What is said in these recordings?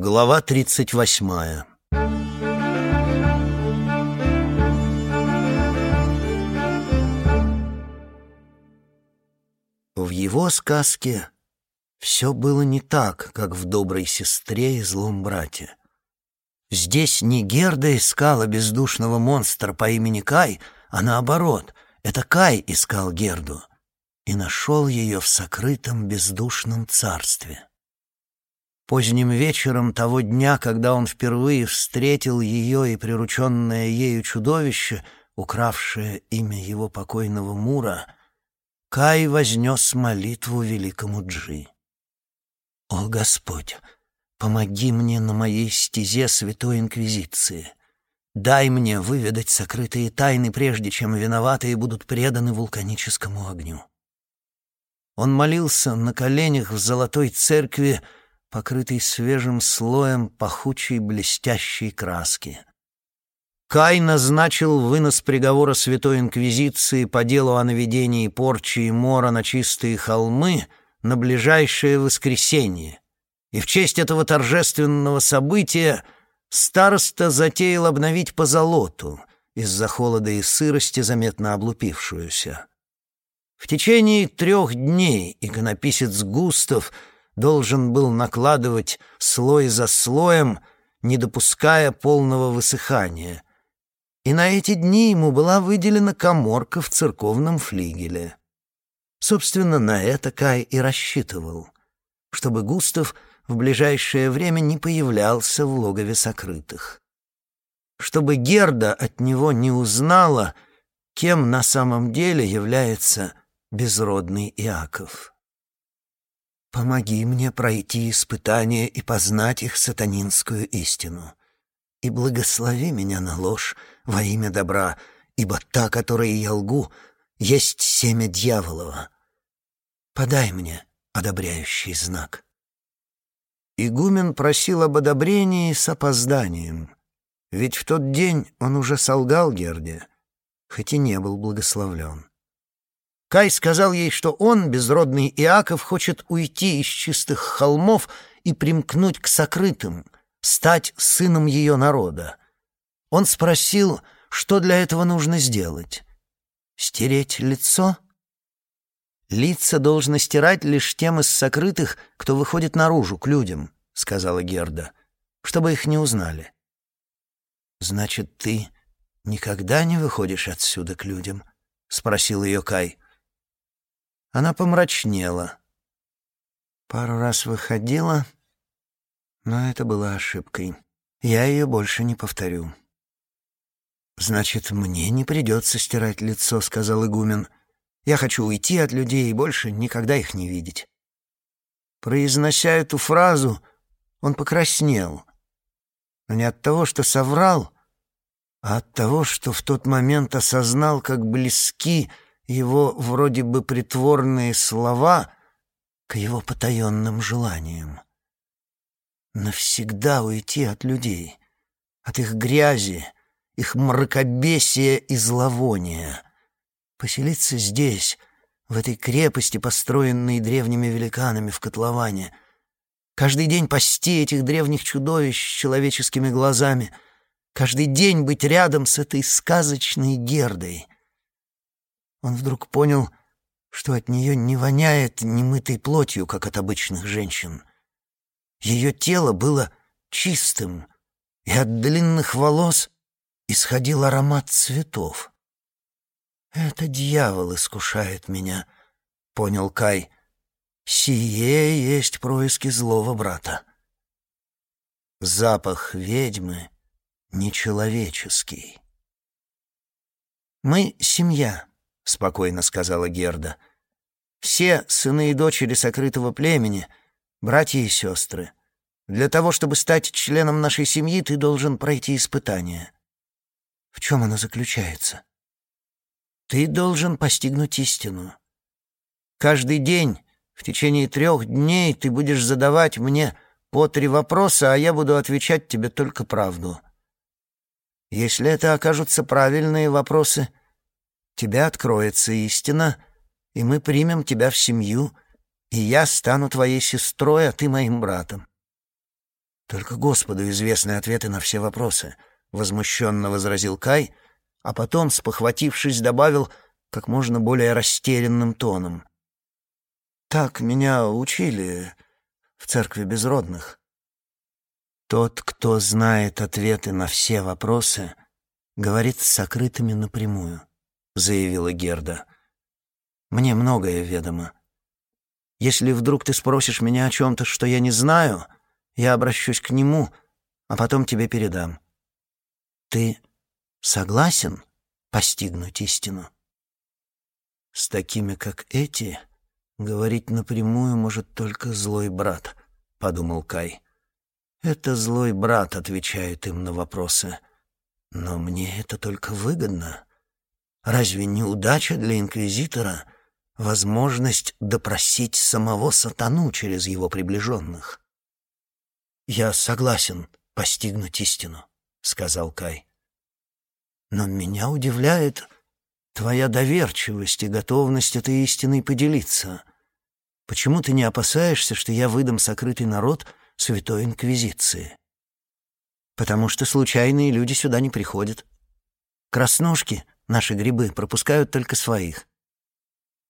Глава тридцать восьмая В его сказке все было не так, как в «Доброй сестре» и «Злом брате». Здесь не Герда искала бездушного монстра по имени Кай, а наоборот, это Кай искал Герду и нашел ее в сокрытом бездушном царстве. Поздним вечером того дня, когда он впервые встретил ее и прирученное ею чудовище, укравшее имя его покойного Мура, Кай вознес молитву великому Джи. «О Господь, помоги мне на моей стезе Святой Инквизиции!» Дай мне выведать сокрытые тайны, прежде чем виноватые будут преданы вулканическому огню. Он молился на коленях в золотой церкви, покрытой свежим слоем пахучей блестящей краски. Кай назначил вынос приговора Святой Инквизиции по делу о наведении порчи и мора на чистые холмы на ближайшее воскресенье, и в честь этого торжественного события староста затеял обновить позолоту, из-за холода и сырости заметно облупившуюся. В течение трех дней иконописец Густав должен был накладывать слой за слоем, не допуская полного высыхания. И на эти дни ему была выделена коморка в церковном флигеле. Собственно, на это Кай и рассчитывал, чтобы Густав в ближайшее время не появлялся в логове сокрытых. Чтобы Герда от него не узнала, кем на самом деле является безродный Иаков. Помоги мне пройти испытания и познать их сатанинскую истину. И благослови меня на ложь во имя добра, ибо та, которой я лгу, есть семя дьяволова. Подай мне одобряющий знак. Игумен просил об одобрении с опозданием, ведь в тот день он уже солгал Герде, хоть и не был благословлен. Кай сказал ей, что он, безродный Иаков, хочет уйти из чистых холмов и примкнуть к сокрытым, стать сыном ее народа. Он спросил, что для этого нужно сделать. Стереть лицо? Лица должно стирать лишь тем из сокрытых, кто выходит наружу, к людям, — сказала Герда, — чтобы их не узнали. Значит, ты никогда не выходишь отсюда к людям? — спросил ее Кай. — она помрачнела. Пару раз выходила, но это была ошибкой. Я ее больше не повторю. «Значит, мне не придется стирать лицо», — сказал игумен. «Я хочу уйти от людей и больше никогда их не видеть». Произнося эту фразу, он покраснел. Но не от того, что соврал, а от того, что в тот момент осознал, как близки его вроде бы притворные слова к его потаенным желаниям. Навсегда уйти от людей, от их грязи, их мракобесия и зловония. Поселиться здесь, в этой крепости, построенной древними великанами в котловане. Каждый день пасти этих древних чудовищ с человеческими глазами. Каждый день быть рядом с этой сказочной Гердой — он вдруг понял, что от нее не воняет немытой плотью, как от обычных женщин. Ее тело было чистым, и от длинных волос исходил аромат цветов. «Это дьявол искушает меня», — понял Кай. «Сие есть происки злого брата». Запах ведьмы нечеловеческий. «Мы — семья», — спокойно сказала Герда. «Все сыны и дочери сокрытого племени, братья и сестры. Для того, чтобы стать членом нашей семьи, ты должен пройти испытание». «В чем оно заключается?» «Ты должен постигнуть истину. Каждый день, в течение трех дней, ты будешь задавать мне по три вопроса, а я буду отвечать тебе только правду. Если это окажутся правильные вопросы — тебя откроется истина, и мы примем тебя в семью, и я стану твоей сестрой, а ты моим братом. Только Господу известны ответы на все вопросы, возмущенно возразил Кай, а потом, спохватившись, добавил как можно более растерянным тоном. Так меня учили в церкви безродных. Тот, кто знает ответы на все вопросы, говорит с сокрытыми напрямую, заявила Герда. Мне многое ведомо. Если вдруг ты спросишь меня о чем-то, что я не знаю, я обращусь к нему, а потом тебе передам. Ты согласен постигнуть истину? С такими, как эти, говорить напрямую может только злой брат, подумал Кай. Это злой брат отвечает им на вопросы. Но мне это только выгодно. Разве не удача для инквизитора — возможность допросить самого сатану через его приближенных. «Я согласен постигнуть истину», — сказал Кай. «Но меня удивляет твоя доверчивость и готовность этой истиной поделиться. Почему ты не опасаешься, что я выдам сокрытый народ Святой Инквизиции?» «Потому что случайные люди сюда не приходят. Краснушки, наши грибы, пропускают только своих.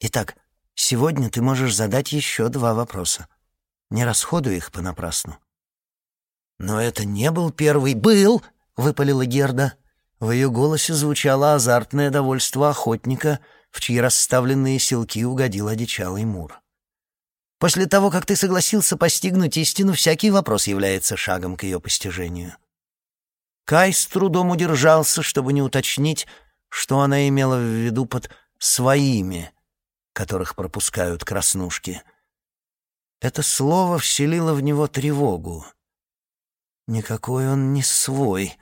Итак, сегодня ты можешь задать еще два вопроса. Не расходуй их понапрасну. Но это не был первый. Был, выпалила Герда. В ее голосе звучало азартное довольство охотника, в чьи расставленные силки угодил одичалый мур. После того, как ты согласился постигнуть истину, всякий вопрос является шагом к ее постижению. Кай с трудом удержался, чтобы не уточнить, что она имела в виду под «своими», которых пропускают краснушки. Это слово вселило в него тревогу. Никакой он не свой,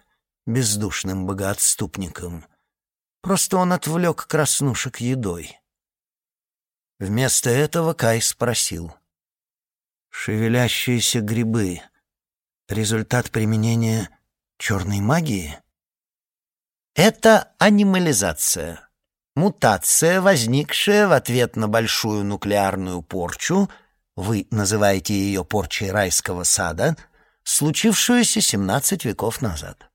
бездушным богоотступником. Просто он отвлек краснушек едой. Вместо этого Кай спросил. «Шевелящиеся грибы — результат применения черной магии?» «Это анимализация», мутация, возникшая в ответ на большую нуклеарную порчу, вы называете ее порчей райского сада, случившуюся 17 веков назад.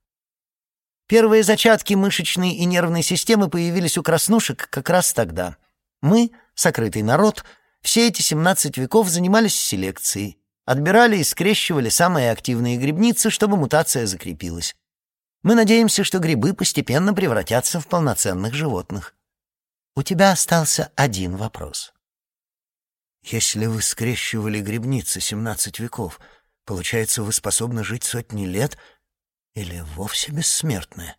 Первые зачатки мышечной и нервной системы появились у краснушек как раз тогда. Мы, сокрытый народ, все эти 17 веков занимались селекцией, отбирали и скрещивали самые активные грибницы, чтобы мутация закрепилась. Мы надеемся, что грибы постепенно превратятся в полноценных животных. У тебя остался один вопрос. Если вы скрещивали грибницы семнадцать веков, получается, вы способны жить сотни лет или вовсе бессмертны?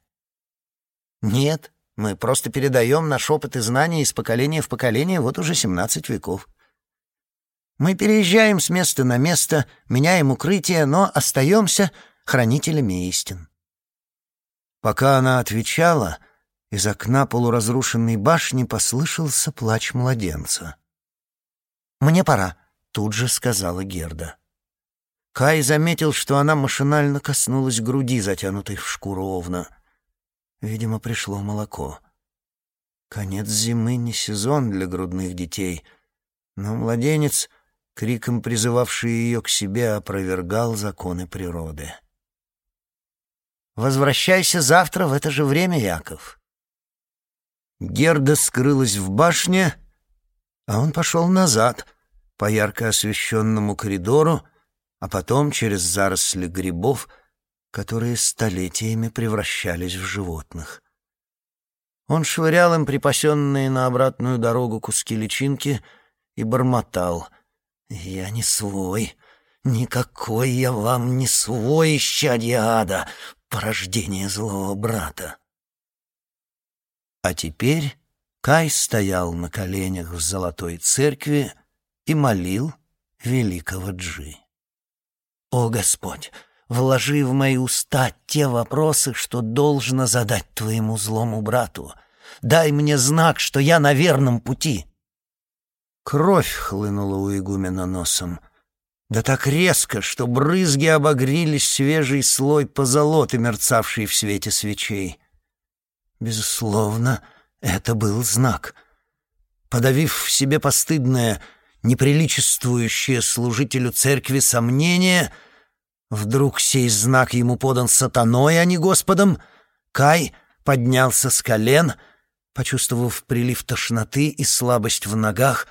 Нет, мы просто передаем наш опыт и знания из поколения в поколение вот уже семнадцать веков. Мы переезжаем с места на место, меняем укрытие, но остаемся хранителями истин. Пока она отвечала, из окна полуразрушенной башни послышался плач младенца. «Мне пора», — тут же сказала Герда. Кай заметил, что она машинально коснулась груди, затянутой в шкуру овна. Видимо, пришло молоко. Конец зимы не сезон для грудных детей, но младенец, криком призывавший ее к себе, опровергал законы природы. «Возвращайся завтра в это же время, Яков. Герда скрылась в башне, а он пошел назад по ярко освещенному коридору, а потом через заросли грибов, которые столетиями превращались в животных. Он швырял им припасенные на обратную дорогу куски личинки и бормотал. «Я не свой, никакой я вам не свой, исчадье ада, порождение злого брата». А теперь Кай стоял на коленях в золотой церкви и молил великого Джи. «О Господь, вложи в мои уста те вопросы, что должно задать твоему злому брату. Дай мне знак, что я на верном пути». Кровь хлынула у игумена носом. Да так резко, что брызги обогрели свежий слой позолоты, мерцавший в свете свечей. Безусловно, это был знак. Подавив в себе постыдное, неприличествующее служителю церкви сомнение, Вдруг сей знак ему подан сатаной, а не Господом? Кай поднялся с колен, почувствовав прилив тошноты и слабость в ногах,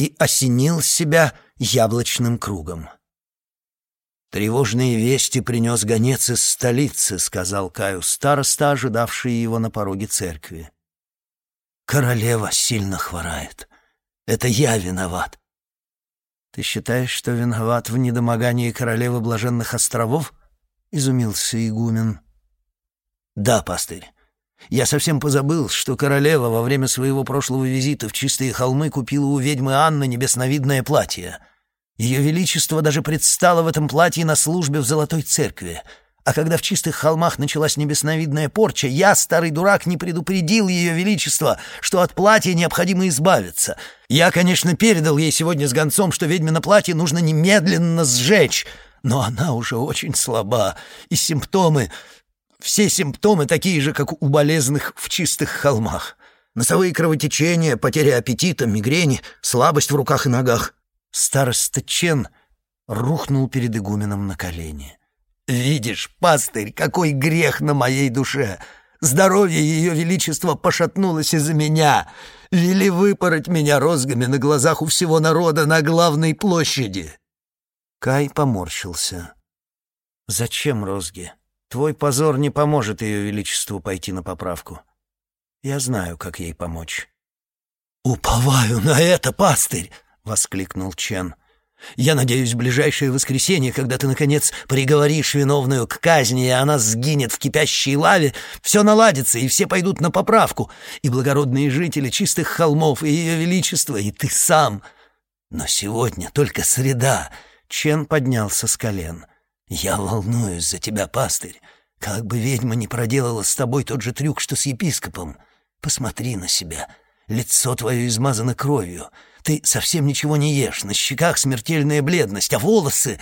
и осенил себя яблочным кругом. «Тревожные вести принес гонец из столицы», — сказал Каю староста, ожидавший его на пороге церкви. «Королева сильно хворает. Это я виноват». «Ты считаешь, что виноват в недомогании королевы Блаженных островов?» — изумился игумен. «Да, пастырь. Я совсем позабыл, что королева во время своего прошлого визита в Чистые холмы купила у ведьмы Анны небесновидное платье». Ее Величество даже предстало в этом платье на службе в Золотой Церкви. А когда в чистых холмах началась небесновидная порча, я, старый дурак, не предупредил Ее Величество, что от платья необходимо избавиться. Я, конечно, передал ей сегодня с гонцом, что ведьмино платье нужно немедленно сжечь, но она уже очень слаба, и симптомы... Все симптомы такие же, как у болезных в чистых холмах. Носовые кровотечения, потеря аппетита, мигрени, слабость в руках и ногах. Староста Чен рухнул перед игуменом на колени. «Видишь, пастырь, какой грех на моей душе! Здоровье Ее Величества пошатнулось из-за меня! Вели выпороть меня розгами на глазах у всего народа на главной площади!» Кай поморщился. «Зачем розги? Твой позор не поможет Ее Величеству пойти на поправку. Я знаю, как ей помочь». «Уповаю на это, пастырь!» — воскликнул Чен. «Я надеюсь, в ближайшее воскресенье, когда ты, наконец, приговоришь виновную к казни, и она сгинет в кипящей лаве, все наладится, и все пойдут на поправку, и благородные жители чистых холмов, и ее величество, и ты сам. Но сегодня только среда». Чен поднялся с колен. «Я волнуюсь за тебя, пастырь. Как бы ведьма не проделала с тобой тот же трюк, что с епископом. Посмотри на себя. Лицо твое измазано кровью». Ты совсем ничего не ешь, на щеках смертельная бледность, а волосы...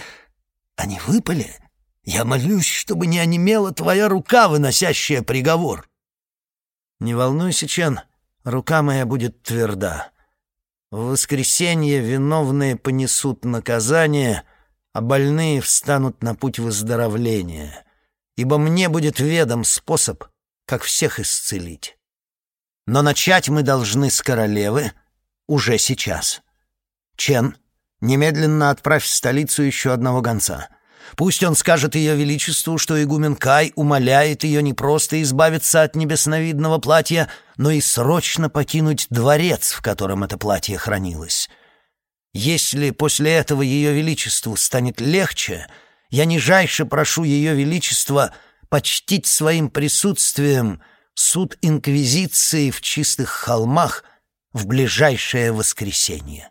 Они выпали? Я молюсь, чтобы не онемела твоя рука, выносящая приговор. Не волнуйся, Чен, рука моя будет тверда. В воскресенье виновные понесут наказание, а больные встанут на путь выздоровления, ибо мне будет ведом способ, как всех исцелить. Но начать мы должны с королевы — уже сейчас. Чен, немедленно отправь в столицу еще одного гонца. Пусть он скажет ее величеству, что игумен Кай умоляет ее не просто избавиться от небесновидного платья, но и срочно покинуть дворец, в котором это платье хранилось. Если после этого ее величеству станет легче, я нижайше прошу ее величество почтить своим присутствием суд инквизиции в чистых холмах — в ближайшее воскресенье.